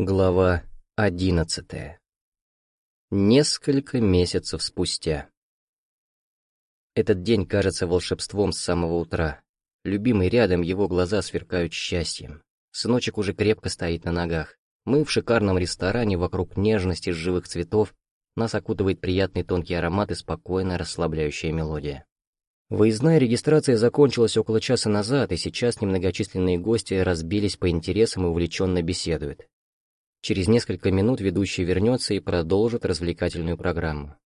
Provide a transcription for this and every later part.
Глава одиннадцатая. Несколько месяцев спустя. Этот день кажется волшебством с самого утра. Любимый рядом, его глаза сверкают счастьем. Сыночек уже крепко стоит на ногах. Мы в шикарном ресторане, вокруг нежности живых цветов, нас окутывает приятный тонкий аромат и спокойная расслабляющая мелодия. Выездная регистрация закончилась около часа назад, и сейчас немногочисленные гости разбились по интересам и увлеченно беседуют. Через несколько минут ведущий вернется и продолжит развлекательную программу.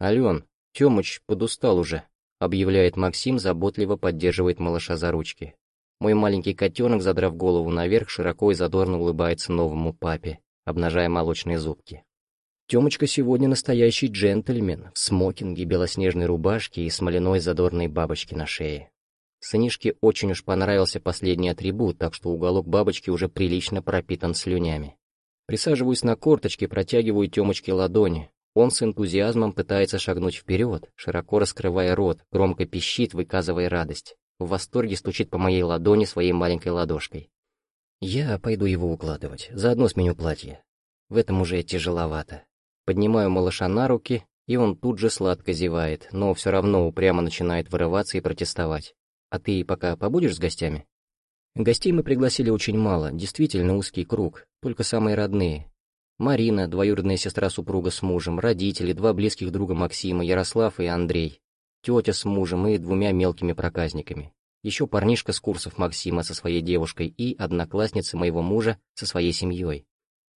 «Ален, Тёмыч подустал уже», — объявляет Максим, заботливо поддерживает малыша за ручки. Мой маленький котенок, задрав голову наверх, широко и задорно улыбается новому папе, обнажая молочные зубки. Тёмочка сегодня настоящий джентльмен, в смокинге, белоснежной рубашке и смоляной задорной бабочке на шее. Сынишке очень уж понравился последний атрибут, так что уголок бабочки уже прилично пропитан слюнями. Присаживаюсь на корточки, протягиваю Тёмочке ладони. Он с энтузиазмом пытается шагнуть вперед, широко раскрывая рот, громко пищит, выказывая радость. В восторге стучит по моей ладони своей маленькой ладошкой. Я пойду его укладывать, заодно сменю платье. В этом уже тяжеловато. Поднимаю малыша на руки, и он тут же сладко зевает, но все равно упрямо начинает вырываться и протестовать. А ты пока побудешь с гостями? Гостей мы пригласили очень мало, действительно узкий круг, только самые родные. Марина, двоюродная сестра супруга с мужем, родители, два близких друга Максима, Ярослав и Андрей, тетя с мужем и двумя мелкими проказниками. Еще парнишка с курсов Максима со своей девушкой и одноклассница моего мужа со своей семьей.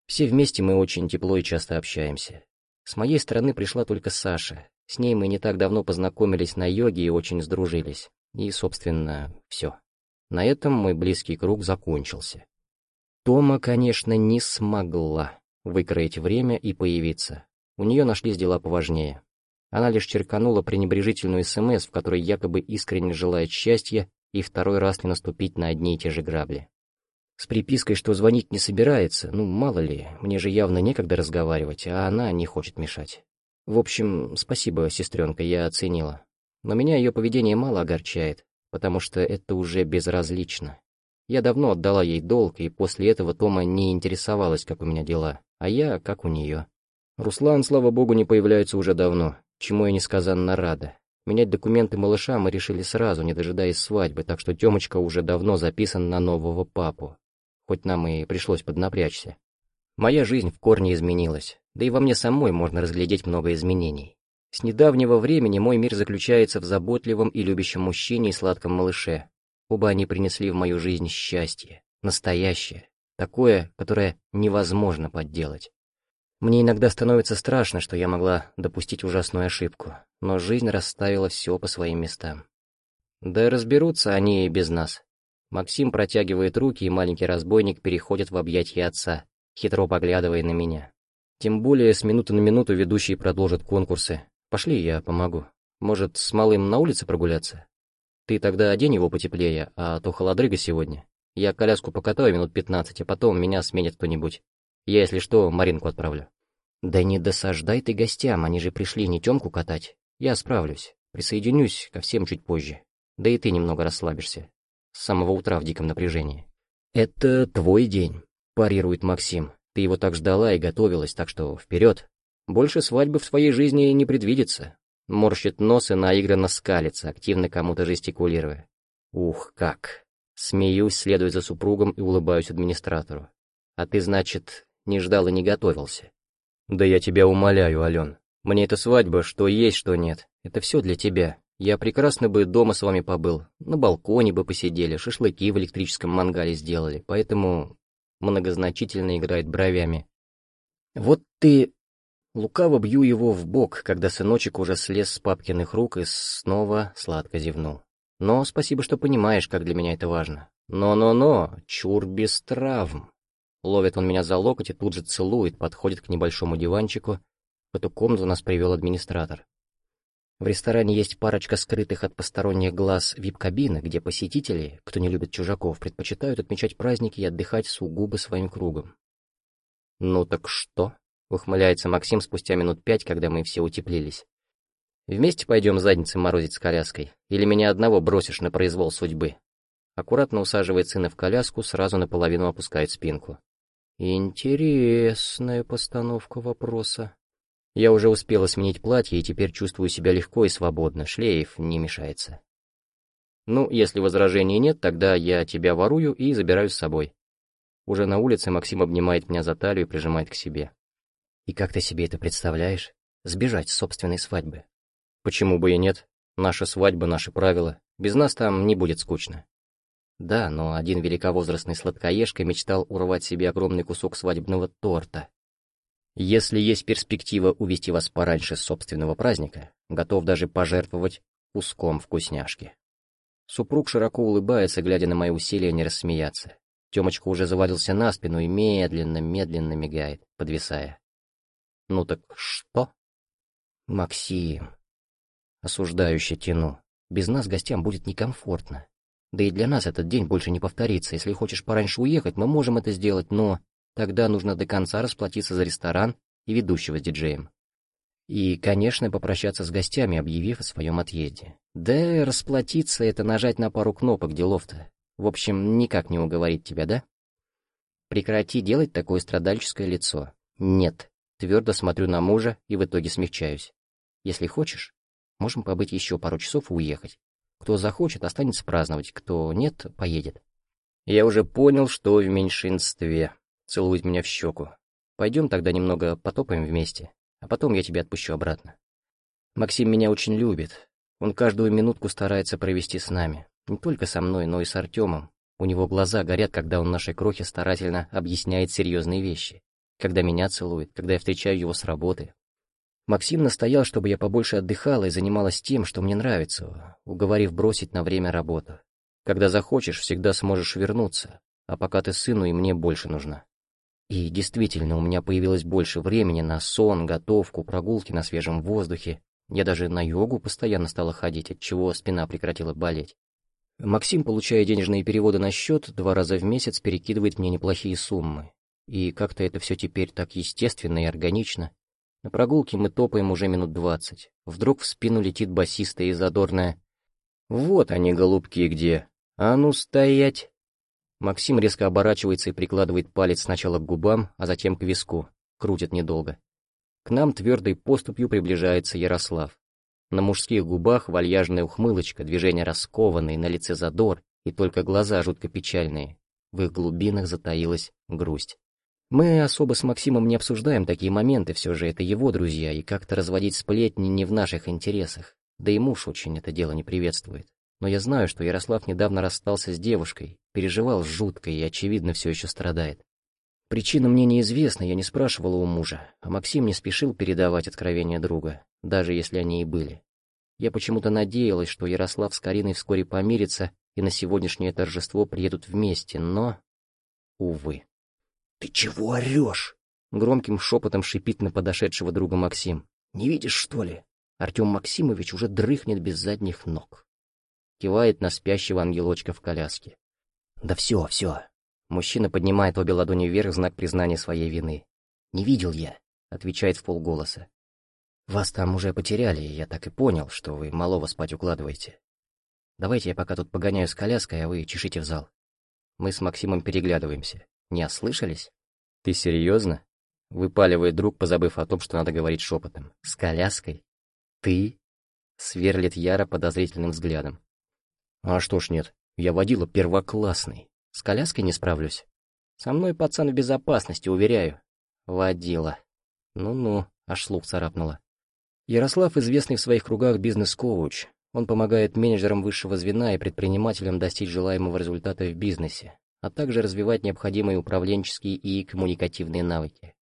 Все вместе мы очень тепло и часто общаемся. С моей стороны пришла только Саша. С ней мы не так давно познакомились на йоге и очень сдружились. И, собственно, все. На этом мой близкий круг закончился. Тома, конечно, не смогла выкроить время и появиться. У нее нашлись дела поважнее. Она лишь черканула пренебрежительную СМС, в которой якобы искренне желает счастья и второй раз не наступить на одни и те же грабли. С припиской, что звонить не собирается, ну, мало ли, мне же явно некогда разговаривать, а она не хочет мешать. В общем, спасибо, сестренка, я оценила. Но меня ее поведение мало огорчает потому что это уже безразлично. Я давно отдала ей долг, и после этого Тома не интересовалась, как у меня дела, а я, как у нее. Руслан, слава богу, не появляется уже давно, чему я несказанно рада. Менять документы малыша мы решили сразу, не дожидаясь свадьбы, так что Тёмочка уже давно записан на нового папу. Хоть нам и пришлось поднапрячься. Моя жизнь в корне изменилась, да и во мне самой можно разглядеть много изменений. С недавнего времени мой мир заключается в заботливом и любящем мужчине и сладком малыше. Оба они принесли в мою жизнь счастье, настоящее, такое, которое невозможно подделать. Мне иногда становится страшно, что я могла допустить ужасную ошибку, но жизнь расставила все по своим местам. Да разберутся они и без нас. Максим протягивает руки, и маленький разбойник переходит в объятия отца, хитро поглядывая на меня. Тем более с минуты на минуту ведущие продолжат конкурсы, Пошли, я помогу. Может, с малым на улице прогуляться? Ты тогда одень его потеплее, а то холодрыга сегодня. Я коляску покатаю минут пятнадцать, а потом меня сменит кто-нибудь. Я, если что, Маринку отправлю. Да не досаждай ты гостям, они же пришли не Тёмку катать. Я справлюсь, присоединюсь ко всем чуть позже. Да и ты немного расслабишься. С самого утра в диком напряжении. Это твой день, парирует Максим. Ты его так ждала и готовилась, так что вперед. Больше свадьбы в своей жизни не предвидится. Морщит нос и наигранно скалится, активно кому-то жестикулируя. Ух, как. Смеюсь, следуя за супругом и улыбаюсь администратору. А ты, значит, не ждал и не готовился? Да я тебя умоляю, Ален. Мне эта свадьба, что есть, что нет. Это все для тебя. Я прекрасно бы дома с вами побыл. На балконе бы посидели, шашлыки в электрическом мангале сделали. Поэтому многозначительно играет бровями. Вот ты Лукаво бью его в бок, когда сыночек уже слез с папкиных рук и снова сладко зевнул. Но спасибо, что понимаешь, как для меня это важно. Но-но-но, чур без травм. Ловит он меня за локоть и тут же целует, подходит к небольшому диванчику. В эту комнату нас привел администратор. В ресторане есть парочка скрытых от посторонних глаз вип-кабинок, где посетители, кто не любит чужаков, предпочитают отмечать праздники и отдыхать сугубо своим кругом. «Ну так что?» Ухмыляется Максим спустя минут пять, когда мы все утеплились. Вместе пойдем задницы морозить с коляской? Или меня одного бросишь на произвол судьбы? Аккуратно усаживает сына в коляску, сразу наполовину опускает спинку. Интересная постановка вопроса. Я уже успела сменить платье и теперь чувствую себя легко и свободно, шлейф не мешается. Ну, если возражений нет, тогда я тебя ворую и забираю с собой. Уже на улице Максим обнимает меня за талию и прижимает к себе. И как ты себе это представляешь? Сбежать с собственной свадьбы? Почему бы и нет? Наша свадьба, наши правила. Без нас там не будет скучно. Да, но один великовозрастный сладкоежка мечтал урвать себе огромный кусок свадебного торта, если есть перспектива увести вас пораньше с собственного праздника, готов даже пожертвовать куском вкусняшки. Супруг широко улыбается, глядя на мои усилия не рассмеяться. Тёмочка уже завалился на спину и медленно-медленно мигает, подвисая. «Ну так что?» «Максим...» Осуждающе тяну. «Без нас гостям будет некомфортно. Да и для нас этот день больше не повторится. Если хочешь пораньше уехать, мы можем это сделать, но...» Тогда нужно до конца расплатиться за ресторан и ведущего с диджеем. И, конечно, попрощаться с гостями, объявив о своем отъезде. Да расплатиться — это нажать на пару кнопок делов-то. В общем, никак не уговорить тебя, да? Прекрати делать такое страдальческое лицо. Нет. Твердо смотрю на мужа и в итоге смягчаюсь. Если хочешь, можем побыть еще пару часов и уехать. Кто захочет, останется праздновать, кто нет, поедет. Я уже понял, что в меньшинстве целует меня в щеку. Пойдем тогда немного потопаем вместе, а потом я тебя отпущу обратно. Максим меня очень любит. Он каждую минутку старается провести с нами. Не только со мной, но и с Артемом. У него глаза горят, когда он нашей крохе старательно объясняет серьезные вещи. Когда меня целует, когда я встречаю его с работы. Максим настоял, чтобы я побольше отдыхала и занималась тем, что мне нравится, уговорив бросить на время работу. Когда захочешь, всегда сможешь вернуться, а пока ты сыну и мне больше нужна. И действительно, у меня появилось больше времени на сон, готовку, прогулки на свежем воздухе. Я даже на йогу постоянно стала ходить, от чего спина прекратила болеть. Максим, получая денежные переводы на счет, два раза в месяц перекидывает мне неплохие суммы. И как-то это все теперь так естественно и органично. На прогулке мы топаем уже минут двадцать. Вдруг в спину летит басистая и задорная. «Вот они, голубки, где! А ну стоять!» Максим резко оборачивается и прикладывает палец сначала к губам, а затем к виску. Крутит недолго. К нам твердой поступью приближается Ярослав. На мужских губах вальяжная ухмылочка, движения раскованные, на лице задор, и только глаза жутко печальные. В их глубинах затаилась грусть. Мы особо с Максимом не обсуждаем такие моменты, все же это его друзья, и как-то разводить сплетни не в наших интересах. Да и муж очень это дело не приветствует. Но я знаю, что Ярослав недавно расстался с девушкой, переживал жутко и, очевидно, все еще страдает. Причина мне неизвестна, я не спрашивала у мужа, а Максим не спешил передавать откровения друга, даже если они и были. Я почему-то надеялась, что Ярослав с Кариной вскоре помирится и на сегодняшнее торжество приедут вместе, но... Увы. «Ты чего орешь?» Громким шепотом шипит на подошедшего друга Максим. «Не видишь, что ли? Артем Максимович уже дрыхнет без задних ног» кивает на спящего ангелочка в коляске. «Да все, все». Мужчина поднимает обе ладони вверх в знак признания своей вины. «Не видел я», — отвечает в полголоса. «Вас там уже потеряли, я так и понял, что вы малого спать укладываете. Давайте я пока тут погоняю с коляской, а вы чешите в зал». Мы с Максимом переглядываемся. Не ослышались? «Ты серьезно?» — выпаливает друг, позабыв о том, что надо говорить шепотом. «С коляской? Ты?» — сверлит Яра подозрительным взглядом. А что ж нет, я водила первоклассный. С коляской не справлюсь. Со мной пацан в безопасности, уверяю. Водила. Ну-ну, аж слух царапнуло. Ярослав известный в своих кругах бизнес-коуч. Он помогает менеджерам высшего звена и предпринимателям достичь желаемого результата в бизнесе, а также развивать необходимые управленческие и коммуникативные навыки.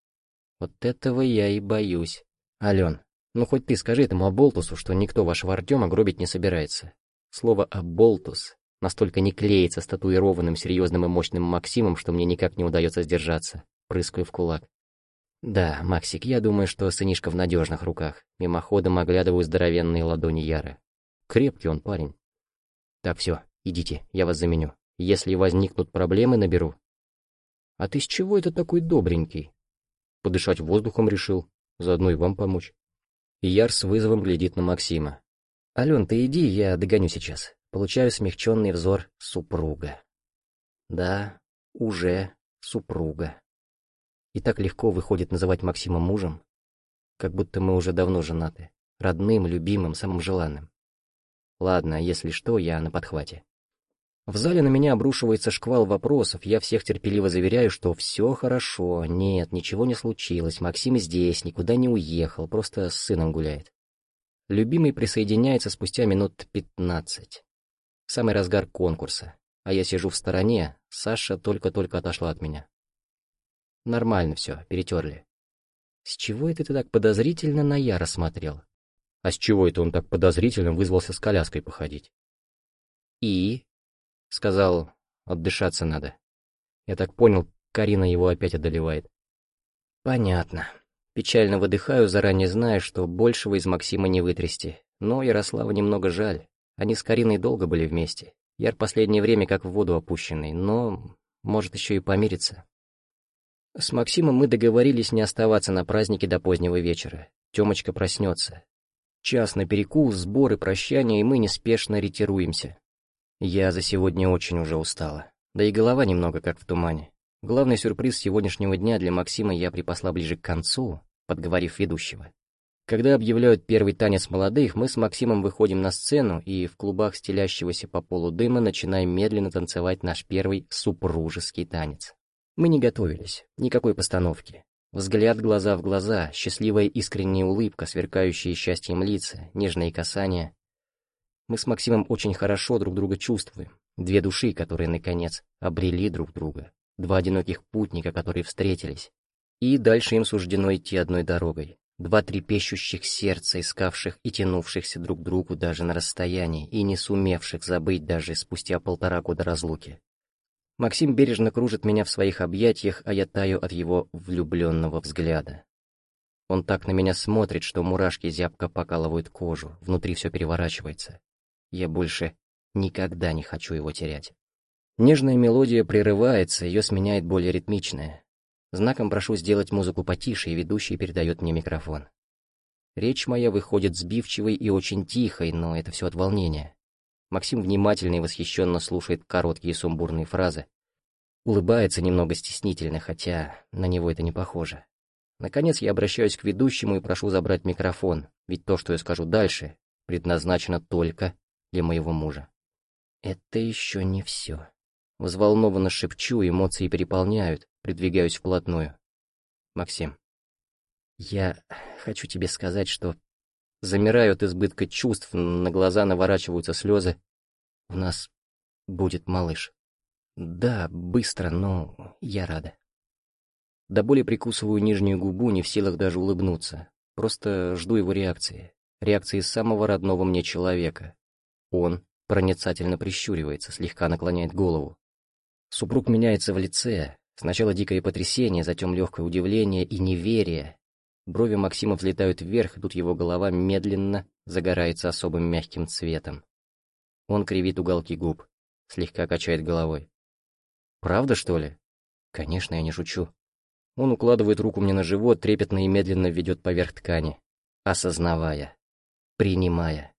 Вот этого я и боюсь. Ален, ну хоть ты скажи этому оболтусу, что никто вашего Артема гробить не собирается. Слово «аболтус» настолько не клеится с татуированным серьезным и мощным Максимом, что мне никак не удается сдержаться, прыскаю в кулак. Да, Максик, я думаю, что сынишка в надежных руках. Мимоходом оглядываю здоровенные ладони Яры. Крепкий он парень. Так, все, идите, я вас заменю. Если возникнут проблемы, наберу. А ты с чего это такой добренький? Подышать воздухом решил, заодно и вам помочь. Яр с вызовом глядит на Максима. «Ален, ты иди, я догоню сейчас». Получаю смягченный взор супруга. Да, уже супруга. И так легко выходит называть Максима мужем, как будто мы уже давно женаты, родным, любимым, самым желанным. Ладно, если что, я на подхвате. В зале на меня обрушивается шквал вопросов, я всех терпеливо заверяю, что все хорошо, нет, ничего не случилось, Максим здесь, никуда не уехал, просто с сыном гуляет. Любимый присоединяется спустя минут пятнадцать. Самый разгар конкурса, а я сижу в стороне, Саша только-только отошла от меня. Нормально все, перетерли. С чего это ты так подозрительно на Яра смотрел? А с чего это он так подозрительно вызвался с коляской походить? И — сказал, отдышаться надо. Я так понял, Карина его опять одолевает. Понятно. Печально выдыхаю, заранее зная, что большего из Максима не вытрясти. Но Ярослава немного жаль. Они с Кариной долго были вместе. Яр последнее время как в воду опущенный, но может еще и помириться. С Максимом мы договорились не оставаться на празднике до позднего вечера. Тёмочка проснется. Час на перекус, сборы, прощания, и мы неспешно ретируемся. Я за сегодня очень уже устала. Да и голова немного как в тумане. Главный сюрприз сегодняшнего дня для Максима я припасла ближе к концу, подговорив ведущего. Когда объявляют первый танец молодых, мы с Максимом выходим на сцену и в клубах стелящегося по полу дыма начинаем медленно танцевать наш первый супружеский танец. Мы не готовились, никакой постановки. Взгляд глаза в глаза, счастливая искренняя улыбка, сверкающие счастьем лица, нежные касания. Мы с Максимом очень хорошо друг друга чувствуем. Две души, которые, наконец, обрели друг друга. Два одиноких путника, которые встретились. И дальше им суждено идти одной дорогой. Два трепещущих сердца, искавших и тянувшихся друг к другу даже на расстоянии, и не сумевших забыть даже спустя полтора года разлуки. Максим бережно кружит меня в своих объятиях, а я таю от его влюбленного взгляда. Он так на меня смотрит, что мурашки зябко покалывают кожу, внутри все переворачивается. Я больше никогда не хочу его терять. Нежная мелодия прерывается, ее сменяет более ритмичная. Знаком прошу сделать музыку потише, и ведущий передает мне микрофон. Речь моя выходит сбивчивой и очень тихой, но это все от волнения. Максим внимательно и восхищенно слушает короткие сумбурные фразы. Улыбается немного стеснительно, хотя на него это не похоже. Наконец я обращаюсь к ведущему и прошу забрать микрофон, ведь то, что я скажу дальше, предназначено только для моего мужа. Это еще не все. Взволнованно шепчу, эмоции переполняют, придвигаюсь вплотную. Максим, я хочу тебе сказать, что замираю от избытка чувств, на глаза наворачиваются слезы. У нас будет малыш. Да, быстро, но я рада. До боли прикусываю нижнюю губу, не в силах даже улыбнуться. Просто жду его реакции. Реакции самого родного мне человека, он проницательно прищуривается, слегка наклоняет голову. Супруг меняется в лице. Сначала дикое потрясение, затем легкое удивление и неверие. Брови Максима взлетают вверх, тут его голова медленно загорается особым мягким цветом. Он кривит уголки губ, слегка качает головой. «Правда, что ли?» «Конечно, я не шучу». Он укладывает руку мне на живот, трепетно и медленно ведет поверх ткани, осознавая, принимая.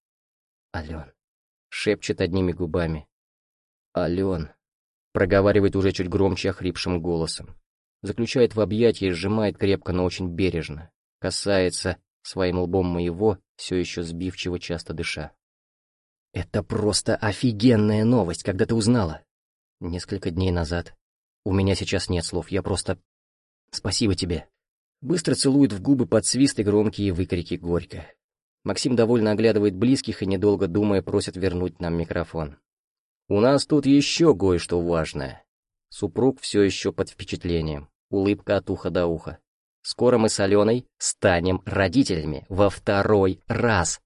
Ален шепчет одними губами. «Ален», проговаривает уже чуть громче охрипшим голосом. Заключает в объятия и сжимает крепко, но очень бережно. Касается своим лбом моего, все еще сбивчиво часто дыша. «Это просто офигенная новость, когда ты узнала!» Несколько дней назад. У меня сейчас нет слов, я просто... Спасибо тебе. Быстро целует в губы под свист и громкие выкрики горько. Максим довольно оглядывает близких и, недолго думая, просит вернуть нам микрофон. «У нас тут еще кое-что важное». Супруг все еще под впечатлением. Улыбка от уха до уха. «Скоро мы с Аленой станем родителями. Во второй раз!»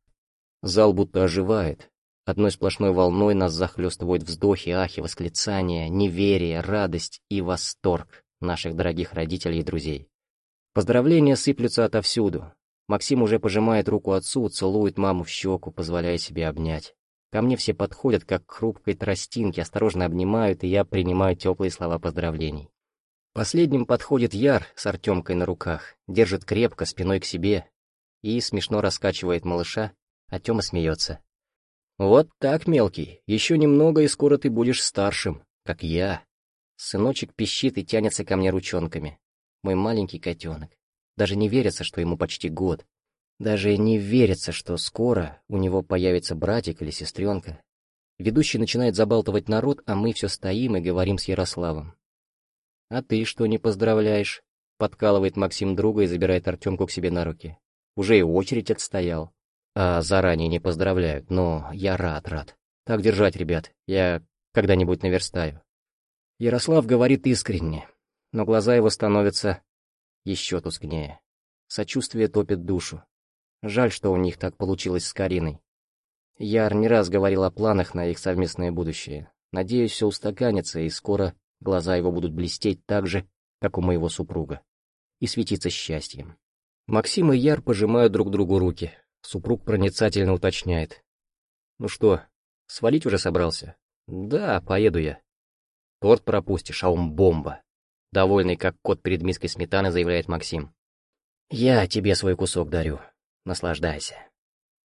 Зал будто оживает. Одной сплошной волной нас захлестывают вздохи, ахи, восклицания, неверие, радость и восторг наших дорогих родителей и друзей. Поздравления сыплются отовсюду. Максим уже пожимает руку отцу, целует маму в щеку, позволяя себе обнять. Ко мне все подходят, как к хрупкой тростинке, осторожно обнимают, и я принимаю теплые слова поздравлений. Последним подходит Яр с Артемкой на руках, держит крепко, спиной к себе, и смешно раскачивает малыша, а Тёма смеется. «Вот так, мелкий, еще немного, и скоро ты будешь старшим, как я». Сыночек пищит и тянется ко мне ручонками. мой маленький котенок. Даже не верится, что ему почти год. Даже не верится, что скоро у него появится братик или сестренка. Ведущий начинает забалтывать народ, а мы все стоим и говорим с Ярославом. «А ты что не поздравляешь?» Подкалывает Максим друга и забирает Артемку к себе на руки. Уже и очередь отстоял. А заранее не поздравляют, но я рад, рад. Так держать, ребят, я когда-нибудь наверстаю. Ярослав говорит искренне, но глаза его становятся еще тускнее. Сочувствие топит душу. Жаль, что у них так получилось с Кариной. Яр не раз говорил о планах на их совместное будущее. Надеюсь, все устаканится, и скоро глаза его будут блестеть так же, как у моего супруга, и светиться счастьем. Максим и Яр пожимают друг другу руки. Супруг проницательно уточняет. «Ну что, свалить уже собрался?» «Да, поеду я». «Торт пропустишь, а он бомба!» Довольный, как кот перед миской сметаны, заявляет Максим. «Я тебе свой кусок дарю. Наслаждайся.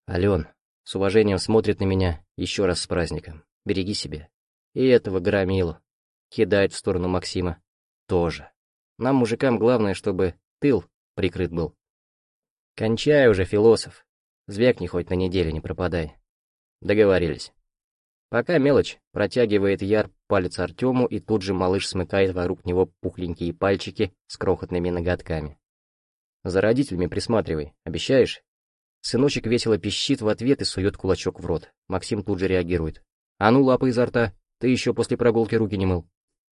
Ален, с уважением смотрит на меня, еще раз с праздником. Береги себя. И этого громилу. Кидает в сторону Максима. Тоже. Нам, мужикам, главное, чтобы тыл прикрыт был. Кончай уже, философ. Звякни хоть на неделю, не пропадай. Договорились. Пока мелочь, протягивает Яр палец Артему, и тут же малыш смыкает вокруг него пухленькие пальчики с крохотными ноготками. За родителями присматривай, обещаешь? Сыночек весело пищит в ответ и сует кулачок в рот. Максим тут же реагирует. «А ну, лапы изо рта! Ты еще после прогулки руки не мыл!»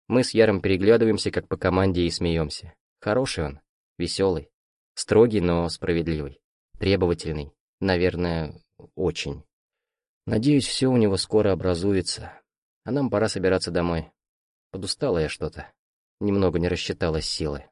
Мы с Яром переглядываемся, как по команде, и смеемся. Хороший он, веселый, строгий, но справедливый, требовательный, наверное, очень. Надеюсь, все у него скоро образуется, а нам пора собираться домой. Подустала я что-то, немного не рассчиталась силы.